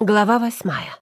Глава восьмая.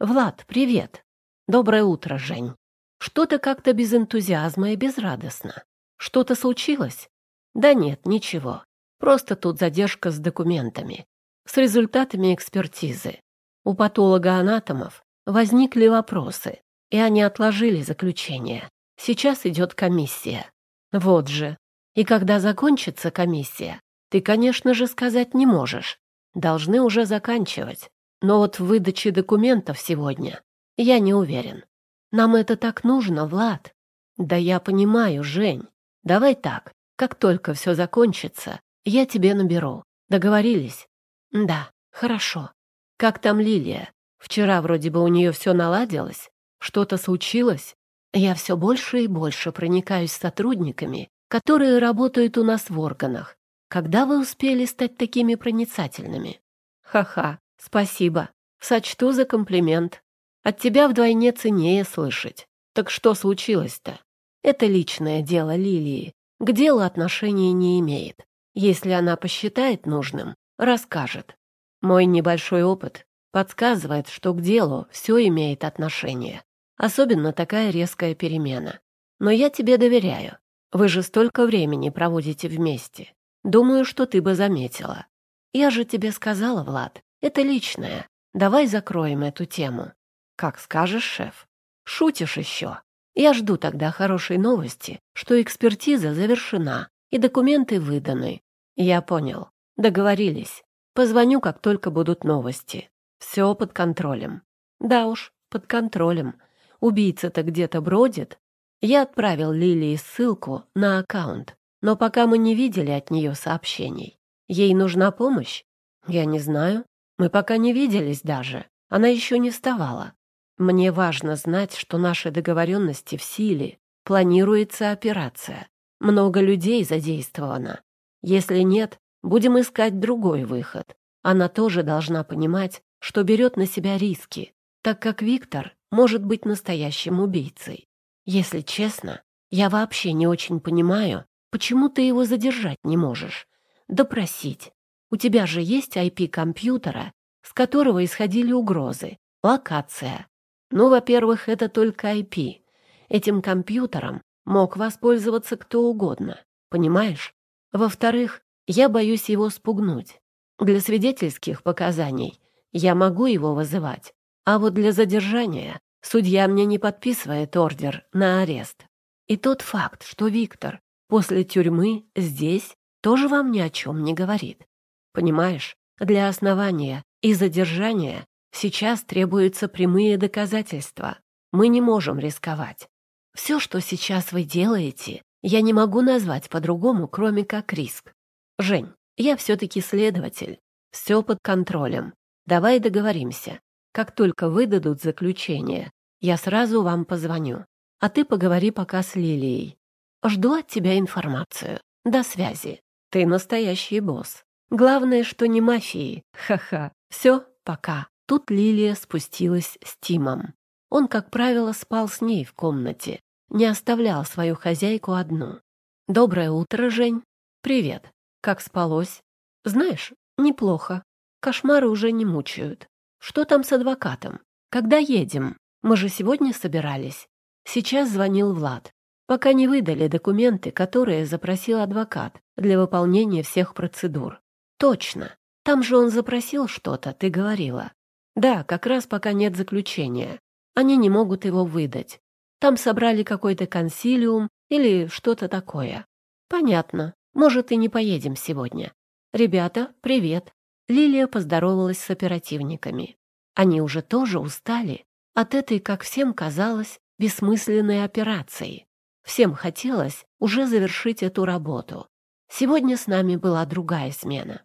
«Влад, привет! Доброе утро, Жень. Что-то как-то без энтузиазма и безрадостно. Что-то случилось? Да нет, ничего. Просто тут задержка с документами. С результатами экспертизы. У патолога-анатомов возникли вопросы, и они отложили заключение. Сейчас идет комиссия. Вот же. И когда закончится комиссия, ты, конечно же, сказать не можешь. Должны уже заканчивать. Но вот в выдаче документов сегодня я не уверен. Нам это так нужно, Влад. Да я понимаю, Жень. Давай так. Как только все закончится, я тебе наберу. Договорились? Да, хорошо. Как там Лилия? Вчера вроде бы у нее все наладилось. Что-то случилось? Я все больше и больше проникаюсь сотрудниками, которые работают у нас в органах. Когда вы успели стать такими проницательными? Ха-ха, «Спасибо. Сочту за комплимент. От тебя вдвойне ценнее слышать. Так что случилось-то? Это личное дело Лилии. К делу отношения не имеет. Если она посчитает нужным, расскажет. Мой небольшой опыт подсказывает, что к делу все имеет отношение. Особенно такая резкая перемена. Но я тебе доверяю. Вы же столько времени проводите вместе. Думаю, что ты бы заметила. Я же тебе сказала, Влад, это личное. Давай закроем эту тему. Как скажешь, шеф. Шутишь еще. Я жду тогда хорошей новости, что экспертиза завершена и документы выданы. Я понял. Договорились. Позвоню, как только будут новости. Все под контролем. Да уж, под контролем. Убийца-то где-то бродит. Я отправил Лилии ссылку на аккаунт, но пока мы не видели от нее сообщений. Ей нужна помощь? Я не знаю. Мы пока не виделись даже. Она еще не вставала. Мне важно знать, что наши договоренности в силе. Планируется операция. Много людей задействовано. Если нет, будем искать другой выход. Она тоже должна понимать, что берет на себя риски, так как Виктор может быть настоящим убийцей. Если честно, я вообще не очень понимаю, почему ты его задержать не можешь. Допросить. У тебя же есть IP компьютера, с которого исходили угрозы, локация. Ну, во-первых, это только IP. Этим компьютером мог воспользоваться кто угодно, понимаешь? Во-вторых, я боюсь его спугнуть. Для свидетельских показаний я могу его вызывать, а вот для задержания судья мне не подписывает ордер на арест. И тот факт, что Виктор после тюрьмы здесь, тоже вам ни о чем не говорит. Понимаешь, для основания и задержания сейчас требуются прямые доказательства. Мы не можем рисковать. Все, что сейчас вы делаете, я не могу назвать по-другому, кроме как риск. Жень, я все-таки следователь. Все под контролем. Давай договоримся. Как только выдадут заключение, я сразу вам позвоню. А ты поговори пока с Лилией. Жду от тебя информацию. До связи. Ты настоящий босс. Главное, что не мафии. Ха-ха. Все, пока. Тут Лилия спустилась с Тимом. Он, как правило, спал с ней в комнате. Не оставлял свою хозяйку одну. «Доброе утро, Жень. Привет. Как спалось? Знаешь, неплохо. Кошмары уже не мучают. Что там с адвокатом? Когда едем? Мы же сегодня собирались. Сейчас звонил Влад. Пока не выдали документы, которые запросил адвокат для выполнения всех процедур. «Точно. Там же он запросил что-то, ты говорила. Да, как раз пока нет заключения. Они не могут его выдать. Там собрали какой-то консилиум или что-то такое. Понятно. Может, и не поедем сегодня. Ребята, привет. Лилия поздоровалась с оперативниками. Они уже тоже устали от этой, как всем казалось, бессмысленной операции. Всем хотелось уже завершить эту работу. Сегодня с нами была другая смена.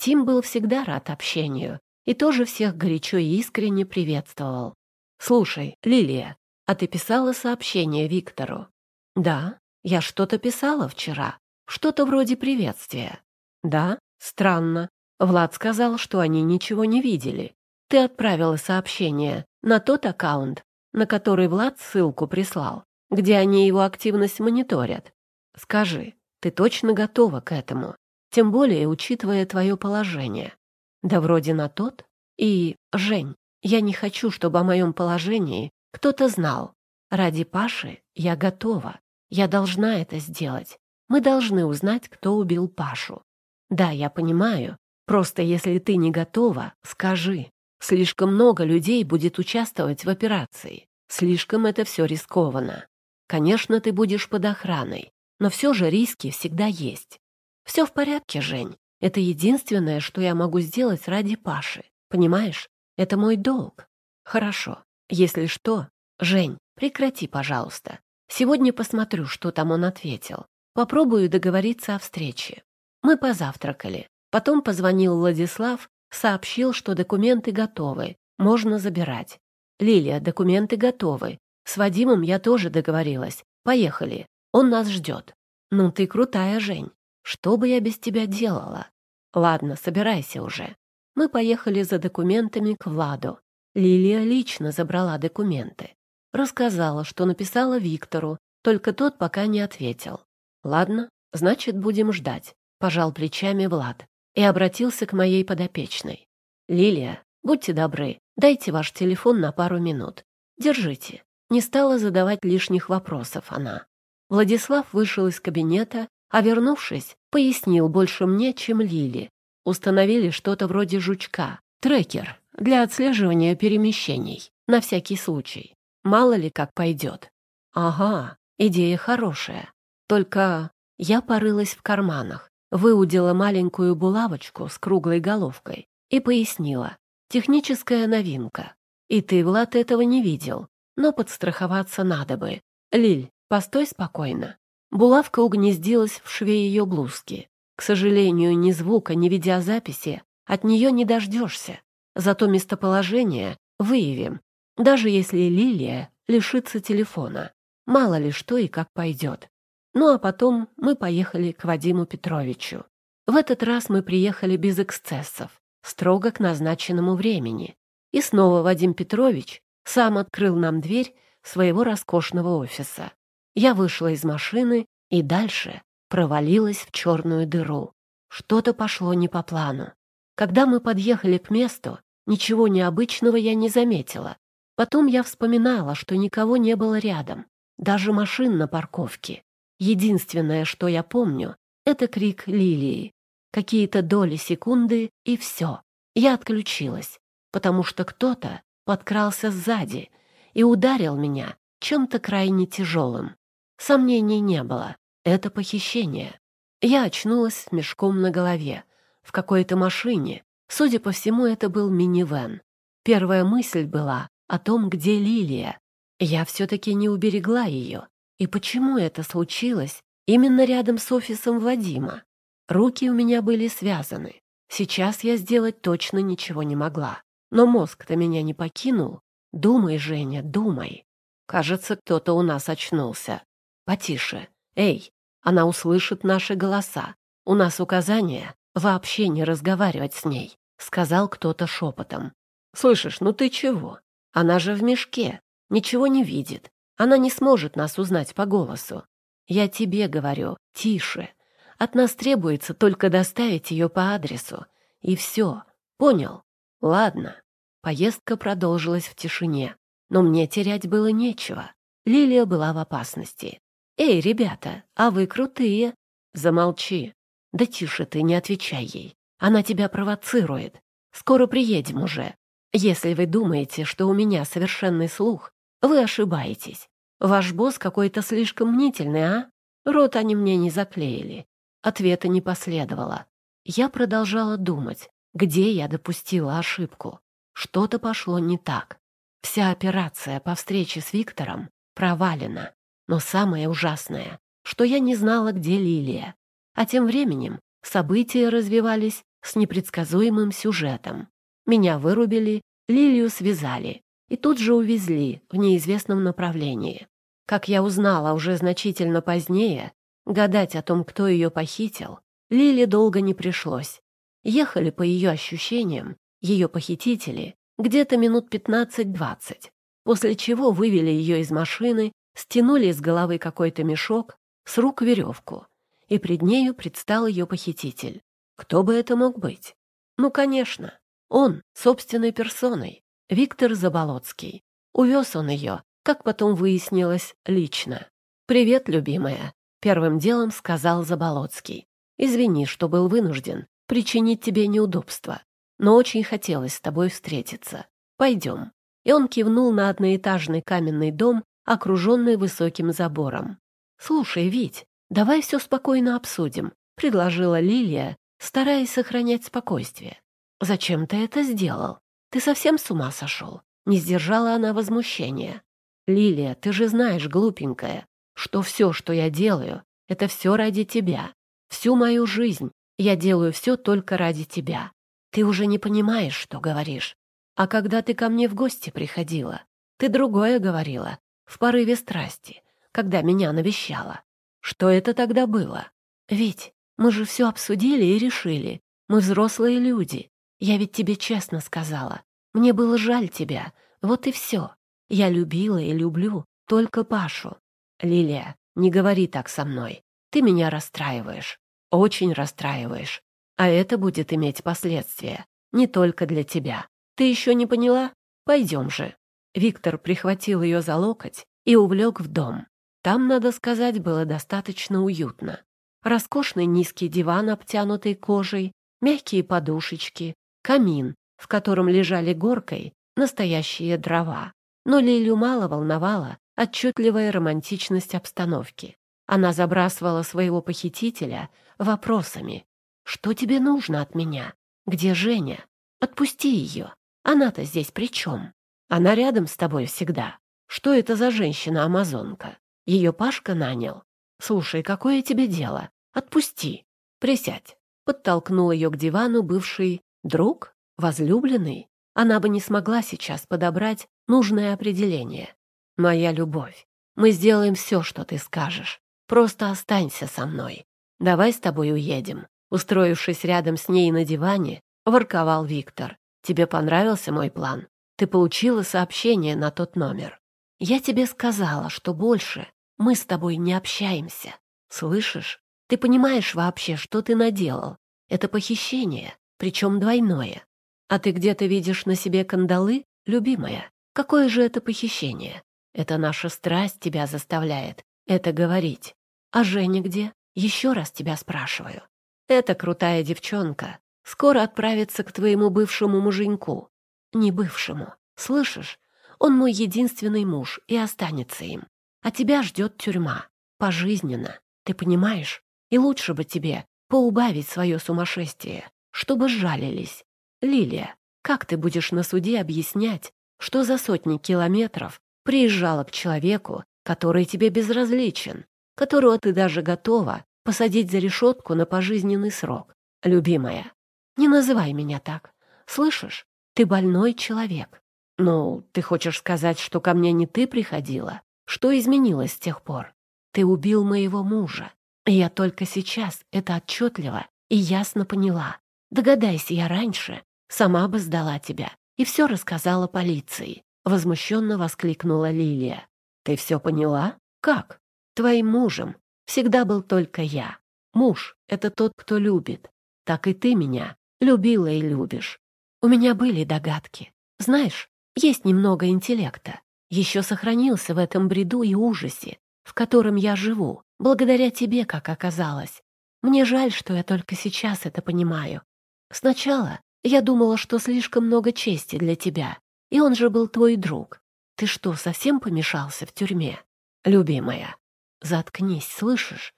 Тим был всегда рад общению и тоже всех горячо и искренне приветствовал. «Слушай, Лилия, а ты писала сообщение Виктору?» «Да, я что-то писала вчера, что-то вроде приветствия». «Да, странно. Влад сказал, что они ничего не видели. Ты отправила сообщение на тот аккаунт, на который Влад ссылку прислал, где они его активность мониторят. Скажи, ты точно готова к этому?» Тем более, учитывая твое положение. Да вроде на тот. И, Жень, я не хочу, чтобы о моем положении кто-то знал. Ради Паши я готова. Я должна это сделать. Мы должны узнать, кто убил Пашу. Да, я понимаю. Просто если ты не готова, скажи. Слишком много людей будет участвовать в операции. Слишком это все рискованно. Конечно, ты будешь под охраной, но все же риски всегда есть. Все в порядке, Жень. Это единственное, что я могу сделать ради Паши. Понимаешь? Это мой долг. Хорошо. Если что, Жень, прекрати, пожалуйста. Сегодня посмотрю, что там он ответил. Попробую договориться о встрече. Мы позавтракали. Потом позвонил Владислав, сообщил, что документы готовы, можно забирать. Лилия, документы готовы. С Вадимом я тоже договорилась. Поехали. Он нас ждет. Ну ты крутая, Жень. Что бы я без тебя делала? Ладно, собирайся уже. Мы поехали за документами к Владу. Лилия лично забрала документы. Рассказала, что написала Виктору, только тот пока не ответил. «Ладно, значит, будем ждать», — пожал плечами Влад и обратился к моей подопечной. «Лилия, будьте добры, дайте ваш телефон на пару минут. Держите». Не стала задавать лишних вопросов она. Владислав вышел из кабинета а вернувшись, пояснил больше мне, чем Лили. Установили что-то вроде жучка, трекер для отслеживания перемещений, на всякий случай. Мало ли как пойдет. Ага, идея хорошая. Только я порылась в карманах, выудила маленькую булавочку с круглой головкой и пояснила. Техническая новинка. И ты, Влад, этого не видел, но подстраховаться надо бы. Лиль, постой спокойно. Булавка угнездилась в шве ее блузки. К сожалению, ни звука, ни видеозаписи от нее не дождешься. Зато местоположение выявим, даже если Лилия лишится телефона. Мало ли что и как пойдет. Ну а потом мы поехали к Вадиму Петровичу. В этот раз мы приехали без эксцессов, строго к назначенному времени. И снова Вадим Петрович сам открыл нам дверь своего роскошного офиса. Я вышла из машины и дальше провалилась в черную дыру. Что-то пошло не по плану. Когда мы подъехали к месту, ничего необычного я не заметила. Потом я вспоминала, что никого не было рядом, даже машин на парковке. Единственное, что я помню, это крик Лилии. Какие-то доли секунды, и все. Я отключилась, потому что кто-то подкрался сзади и ударил меня чем-то крайне тяжелым. Сомнений не было. Это похищение. Я очнулась с мешком на голове. В какой-то машине. Судя по всему, это был минивэн. Первая мысль была о том, где Лилия. Я все-таки не уберегла ее. И почему это случилось именно рядом с офисом Вадима? Руки у меня были связаны. Сейчас я сделать точно ничего не могла. Но мозг-то меня не покинул. Думай, Женя, думай. Кажется, кто-то у нас очнулся. «Потише! Эй! Она услышит наши голоса! У нас указание вообще не разговаривать с ней!» — сказал кто-то шепотом. «Слышишь, ну ты чего? Она же в мешке, ничего не видит. Она не сможет нас узнать по голосу. Я тебе говорю, тише. От нас требуется только доставить ее по адресу. И все. Понял? Ладно». Поездка продолжилась в тишине, но мне терять было нечего. Лилия была в опасности. «Эй, ребята, а вы крутые!» «Замолчи!» «Да тише ты, не отвечай ей. Она тебя провоцирует. Скоро приедем уже. Если вы думаете, что у меня совершенный слух, вы ошибаетесь. Ваш босс какой-то слишком мнительный, а? Рот они мне не заклеили». Ответа не последовало. Я продолжала думать, где я допустила ошибку. Что-то пошло не так. Вся операция по встрече с Виктором провалена. Но самое ужасное, что я не знала, где Лилия. А тем временем события развивались с непредсказуемым сюжетом. Меня вырубили, Лилию связали и тут же увезли в неизвестном направлении. Как я узнала уже значительно позднее, гадать о том, кто ее похитил, Лиле долго не пришлось. Ехали по ее ощущениям, ее похитители, где-то минут 15-20, после чего вывели ее из машины стянули из головы какой-то мешок, с рук веревку, и пред нею предстал ее похититель. Кто бы это мог быть? Ну, конечно, он, собственной персоной, Виктор Заболоцкий. Увез он ее, как потом выяснилось, лично. «Привет, любимая», — первым делом сказал Заболоцкий. «Извини, что был вынужден причинить тебе неудобства, но очень хотелось с тобой встретиться. Пойдем». И он кивнул на одноэтажный каменный дом окруженный высоким забором. «Слушай, Вить, давай все спокойно обсудим», — предложила Лилия, стараясь сохранять спокойствие. «Зачем ты это сделал? Ты совсем с ума сошел?» Не сдержала она возмущения. «Лилия, ты же знаешь, глупенькая, что все, что я делаю, это все ради тебя. Всю мою жизнь я делаю все только ради тебя. Ты уже не понимаешь, что говоришь. А когда ты ко мне в гости приходила, ты другое говорила, в порыве страсти, когда меня навещала. Что это тогда было? Ведь мы же все обсудили и решили. Мы взрослые люди. Я ведь тебе честно сказала. Мне было жаль тебя. Вот и все. Я любила и люблю только Пашу. Лилия, не говори так со мной. Ты меня расстраиваешь. Очень расстраиваешь. А это будет иметь последствия. Не только для тебя. Ты еще не поняла? Пойдем же. Виктор прихватил ее за локоть и увлек в дом. Там, надо сказать, было достаточно уютно. Роскошный низкий диван, обтянутый кожей, мягкие подушечки, камин, в котором лежали горкой настоящие дрова. Но Лилю мало волновала отчетливая романтичность обстановки. Она забрасывала своего похитителя вопросами. «Что тебе нужно от меня? Где Женя? Отпусти ее. Она-то здесь при чем?» Она рядом с тобой всегда. Что это за женщина-амазонка? Ее Пашка нанял. Слушай, какое тебе дело? Отпусти. Присядь. Подтолкнул ее к дивану бывший друг, возлюбленный. Она бы не смогла сейчас подобрать нужное определение. Моя любовь. Мы сделаем все, что ты скажешь. Просто останься со мной. Давай с тобой уедем. Устроившись рядом с ней на диване, ворковал Виктор. Тебе понравился мой план? Ты получила сообщение на тот номер. Я тебе сказала, что больше мы с тобой не общаемся. Слышишь? Ты понимаешь вообще, что ты наделал? Это похищение, причем двойное. А ты где-то видишь на себе кандалы, любимая? Какое же это похищение? Это наша страсть тебя заставляет это говорить. А Женя где? Еще раз тебя спрашиваю. Эта крутая девчонка скоро отправится к твоему бывшему муженьку не бывшему. Слышишь? Он мой единственный муж и останется им. А тебя ждет тюрьма. Пожизненно. Ты понимаешь? И лучше бы тебе поубавить свое сумасшествие, чтобы сжалились. Лилия, как ты будешь на суде объяснять, что за сотни километров приезжала к человеку, который тебе безразличен, которого ты даже готова посадить за решетку на пожизненный срок? Любимая, не называй меня так. Слышишь? Ты больной человек. Ну, ты хочешь сказать, что ко мне не ты приходила? Что изменилось с тех пор? Ты убил моего мужа. И я только сейчас это отчетливо и ясно поняла. Догадайся я раньше, сама бы сдала тебя и все рассказала полиции. Возмущенно воскликнула Лилия. Ты все поняла? Как? Твоим мужем всегда был только я. Муж — это тот, кто любит. Так и ты меня любила и любишь. У меня были догадки. Знаешь, есть немного интеллекта. Еще сохранился в этом бреду и ужасе, в котором я живу, благодаря тебе, как оказалось. Мне жаль, что я только сейчас это понимаю. Сначала я думала, что слишком много чести для тебя, и он же был твой друг. Ты что, совсем помешался в тюрьме? Любимая, заткнись, слышишь?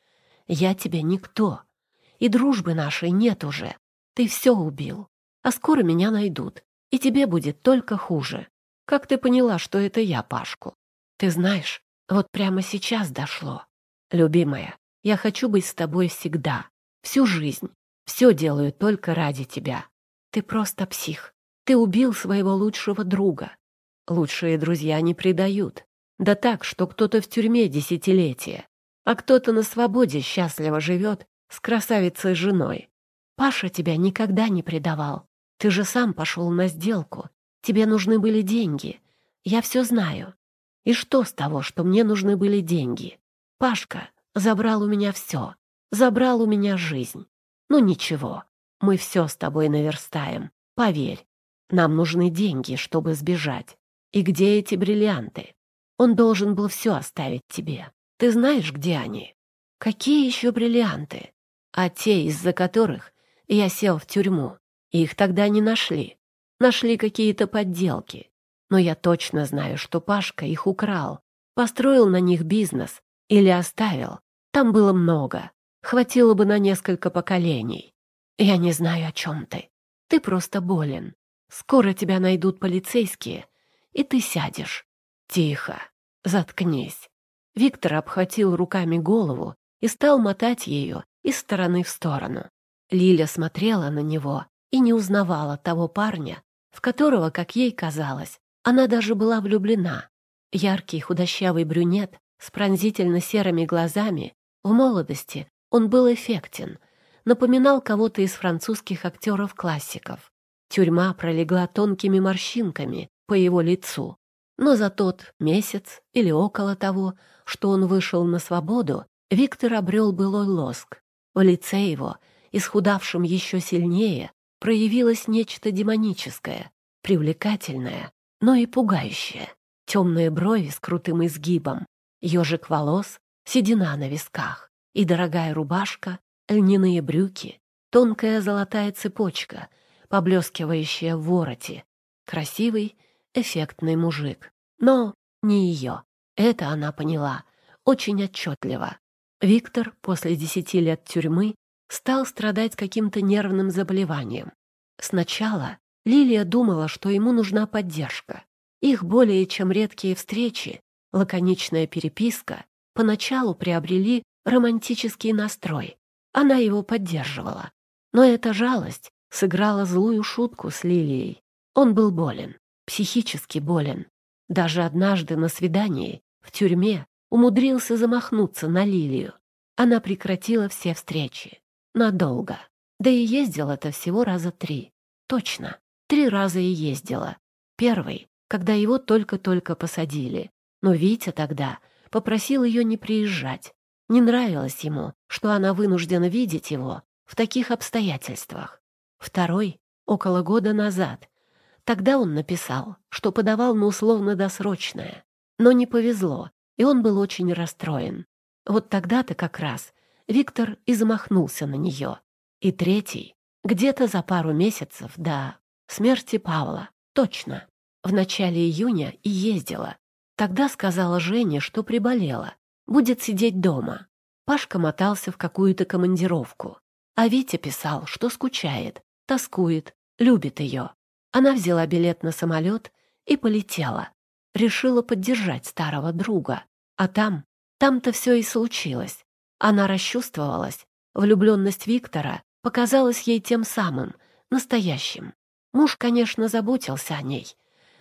Я тебе никто. И дружбы нашей нет уже. Ты все убил а скоро меня найдут, и тебе будет только хуже. Как ты поняла, что это я, Пашку? Ты знаешь, вот прямо сейчас дошло. Любимая, я хочу быть с тобой всегда, всю жизнь. Все делаю только ради тебя. Ты просто псих. Ты убил своего лучшего друга. Лучшие друзья не предают. Да так, что кто-то в тюрьме десятилетия, а кто-то на свободе счастливо живет с красавицей женой. Паша тебя никогда не предавал. Ты же сам пошел на сделку. Тебе нужны были деньги. Я все знаю. И что с того, что мне нужны были деньги? Пашка забрал у меня все. Забрал у меня жизнь. Ну ничего, мы все с тобой наверстаем. Поверь, нам нужны деньги, чтобы сбежать. И где эти бриллианты? Он должен был все оставить тебе. Ты знаешь, где они? Какие еще бриллианты? А те, из-за которых я сел в тюрьму. Их тогда не нашли. Нашли какие-то подделки. Но я точно знаю, что Пашка их украл, построил на них бизнес или оставил. Там было много. Хватило бы на несколько поколений. Я не знаю, о чем ты. Ты просто болен. Скоро тебя найдут полицейские, и ты сядешь. Тихо. Заткнись. Виктор обхватил руками голову и стал мотать ее из стороны в сторону. Лиля смотрела на него, и не узнавала того парня, в которого, как ей казалось, она даже была влюблена. Яркий худощавый брюнет с пронзительно серыми глазами, в молодости он был эффектен, напоминал кого-то из французских актеров-классиков. Тюрьма пролегла тонкими морщинками по его лицу, но за тот месяц или около того, что он вышел на свободу, Виктор обрел былой лоск. В лице его, исхудавшем еще сильнее, проявилось нечто демоническое, привлекательное, но и пугающее. Темные брови с крутым изгибом, ежик волос, седина на висках и дорогая рубашка, льняные брюки, тонкая золотая цепочка, поблескивающая в вороте. Красивый, эффектный мужик. Но не ее. Это она поняла. Очень отчетливо. Виктор после десяти лет тюрьмы стал страдать каким-то нервным заболеванием. Сначала Лилия думала, что ему нужна поддержка. Их более чем редкие встречи, лаконичная переписка поначалу приобрели романтический настрой. Она его поддерживала. Но эта жалость сыграла злую шутку с Лилией. Он был болен, психически болен. Даже однажды на свидании в тюрьме умудрился замахнуться на Лилию. Она прекратила все встречи. Надолго. Да и ездила-то всего раза три. Точно. Три раза и ездила. Первый, когда его только-только посадили. Но Витя тогда попросил ее не приезжать. Не нравилось ему, что она вынуждена видеть его в таких обстоятельствах. Второй — около года назад. Тогда он написал, что подавал на условно-досрочное. Но не повезло, и он был очень расстроен. Вот тогда-то как раз Виктор и замахнулся на нее. И третий, где-то за пару месяцев до смерти Павла, точно, в начале июня и ездила. Тогда сказала Жене, что приболела, будет сидеть дома. Пашка мотался в какую-то командировку. А Витя писал, что скучает, тоскует, любит ее. Она взяла билет на самолет и полетела. Решила поддержать старого друга. А там, там-то все и случилось. Она расчувствовалась. Влюбленность Виктора показалась ей тем самым, настоящим. Муж, конечно, заботился о ней,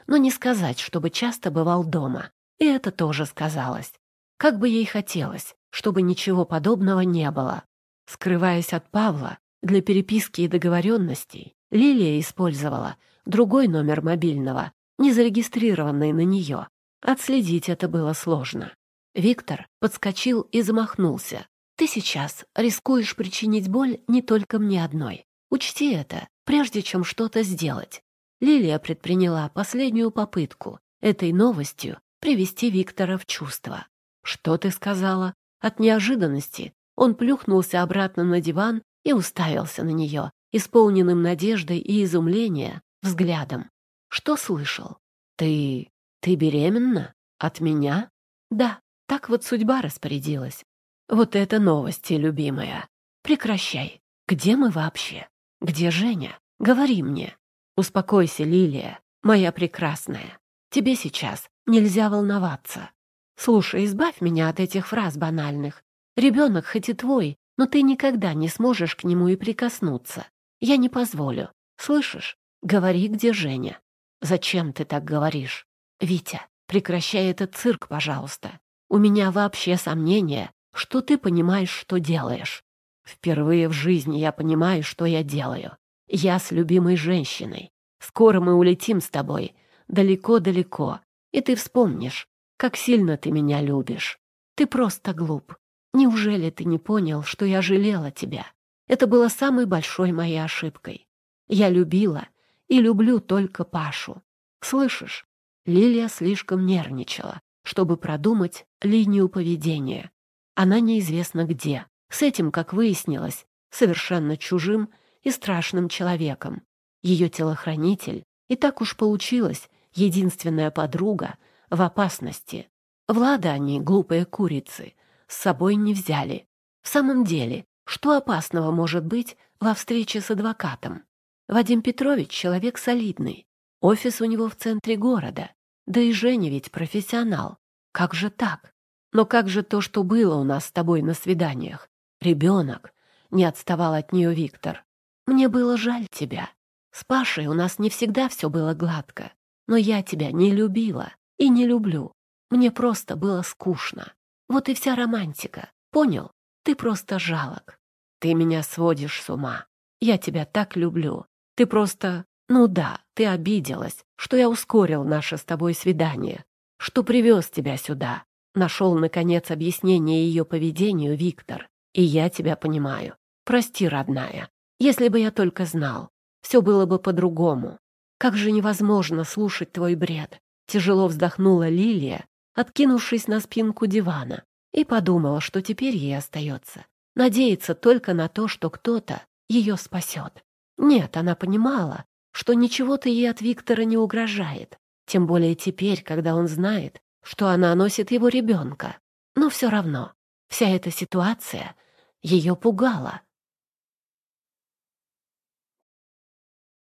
но не сказать, чтобы часто бывал дома. И это тоже сказалось. Как бы ей хотелось, чтобы ничего подобного не было. Скрываясь от Павла, для переписки и договоренностей Лилия использовала другой номер мобильного, не зарегистрированный на нее. Отследить это было сложно. Виктор подскочил и замахнулся. «Ты сейчас рискуешь причинить боль не только мне одной. Учти это, прежде чем что-то сделать». Лилия предприняла последнюю попытку этой новостью привести Виктора в чувство. «Что ты сказала?» От неожиданности он плюхнулся обратно на диван и уставился на нее, исполненным надеждой и изумления, взглядом. «Что слышал? Ты... ты беременна? От меня?» «Да». Так вот судьба распорядилась. Вот это новости, любимая. Прекращай. Где мы вообще? Где Женя? Говори мне. Успокойся, Лилия, моя прекрасная. Тебе сейчас нельзя волноваться. Слушай, избавь меня от этих фраз банальных. Ребенок хоть и твой, но ты никогда не сможешь к нему и прикоснуться. Я не позволю. Слышишь? Говори, где Женя. Зачем ты так говоришь? Витя, прекращай этот цирк, пожалуйста. У меня вообще сомнение, что ты понимаешь, что делаешь. Впервые в жизни я понимаю, что я делаю. Я с любимой женщиной. Скоро мы улетим с тобой. Далеко-далеко. И ты вспомнишь, как сильно ты меня любишь. Ты просто глуп. Неужели ты не понял, что я жалела тебя? Это было самой большой моей ошибкой. Я любила и люблю только Пашу. Слышишь, Лилия слишком нервничала чтобы продумать линию поведения. Она неизвестна где, с этим, как выяснилось, совершенно чужим и страшным человеком. Ее телохранитель, и так уж получилось, единственная подруга в опасности. Влада они, глупые курицы, с собой не взяли. В самом деле, что опасного может быть во встрече с адвокатом? Вадим Петрович — человек солидный. Офис у него в центре города. Да и Женя ведь профессионал. Как же так? Но как же то, что было у нас с тобой на свиданиях? Ребенок. Не отставал от нее Виктор. Мне было жаль тебя. С Пашей у нас не всегда все было гладко. Но я тебя не любила и не люблю. Мне просто было скучно. Вот и вся романтика. Понял? Ты просто жалок. Ты меня сводишь с ума. Я тебя так люблю. Ты просто... Ну да, ты обиделась что я ускорил наше с тобой свидание, что привез тебя сюда. Нашел, наконец, объяснение ее поведению, Виктор. И я тебя понимаю. Прости, родная. Если бы я только знал, все было бы по-другому. Как же невозможно слушать твой бред. Тяжело вздохнула Лилия, откинувшись на спинку дивана, и подумала, что теперь ей остается надеяться только на то, что кто-то ее спасет. Нет, она понимала, что ничего-то ей от Виктора не угрожает, тем более теперь, когда он знает, что она носит его ребенка. Но все равно, вся эта ситуация ее пугала.